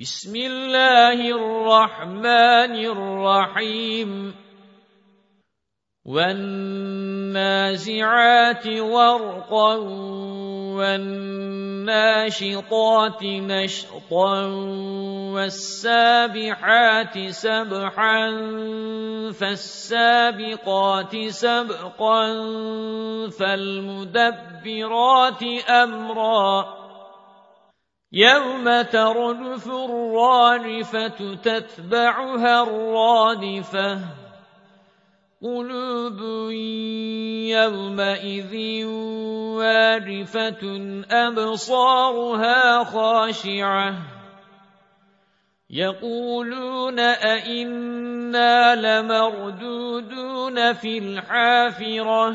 بسم الله الرحمن الرحيم. والنازعات غرقا والناشطات نشطا والسابحات سبحا فالسابقات سبقا فالمدبرات أمرا يوم ترجف الرادفه تتبعها الرادفه قلوب يومئذ وارفة أبصارها خاشعة يقولون أئنا لمردودون في الحافرة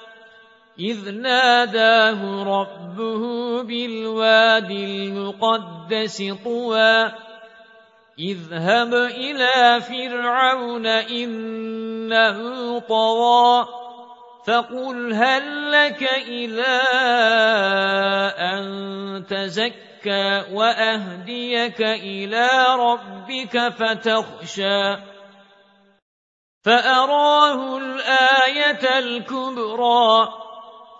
إذ ناداه ربه بالواد المقدس طوى اذهب إلى فرعون إنه طوى فقل هل لك إلى أن تزكى وأهديك إلى ربك فتخشى. فأراه الآية الكبرى.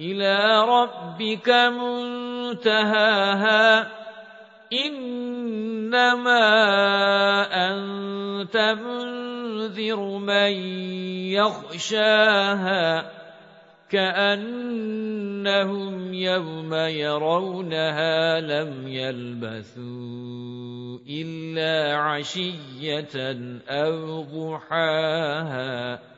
إِلَى رَبِّكَ مُنتَهَاهَا. إِنَّمَا أَنتَ مُنذِرُ مَن يَخْشَاهَا. كَأَنَّهُمْ يَوْمَ يَرَوْنَهَا لَمْ يَلْبَثُوا إِلَّا عَشِيَّةً أَوْ ضُحَاهَا.